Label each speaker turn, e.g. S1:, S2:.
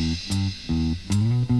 S1: Mm-hmm.